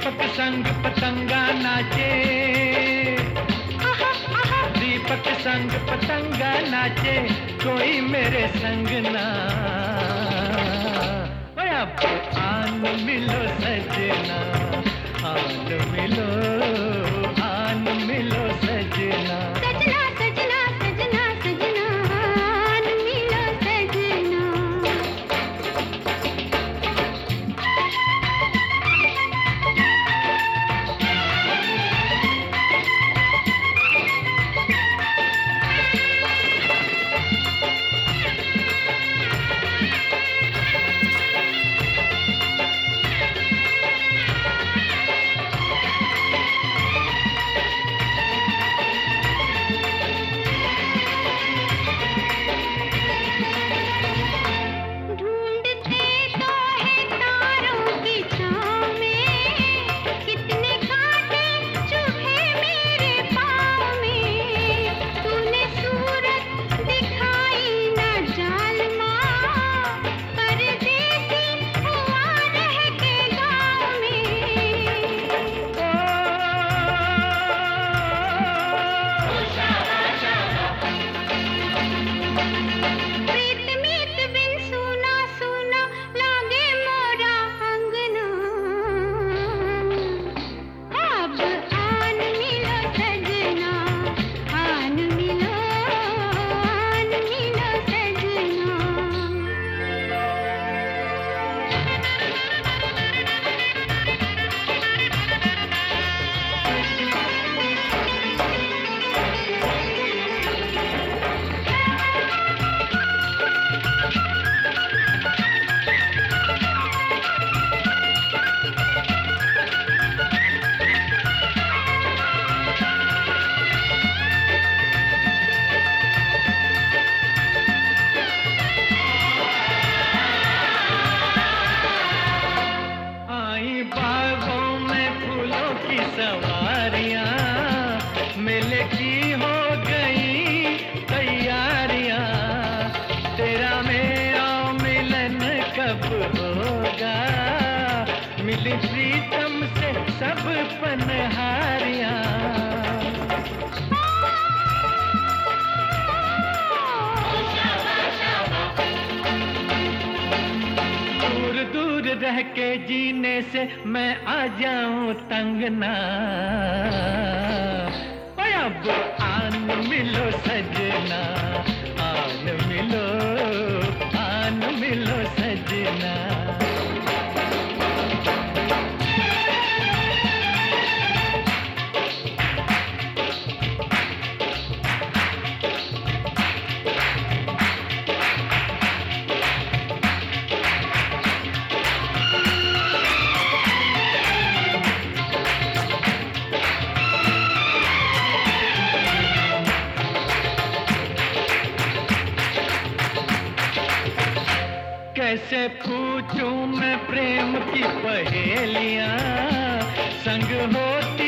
दीपक संग पतंगा नाचे। दीपक संग पतंगा नाचे, कोई मेरे संग ना। अब आन मिलो सजना, आन मिलो आन मिलो। सवारियाँ मिल की हो गई तैयारियाँ। तेरा मेरा मिलन कब होगा? मिली प्रीतम से सब पनहारियाँ। रह के जीने से मैं आ जाऊँ तंग ना। अब आन मिलो सजना। पूछूँ मैं प्रेम की पहेलियाँ। संग होती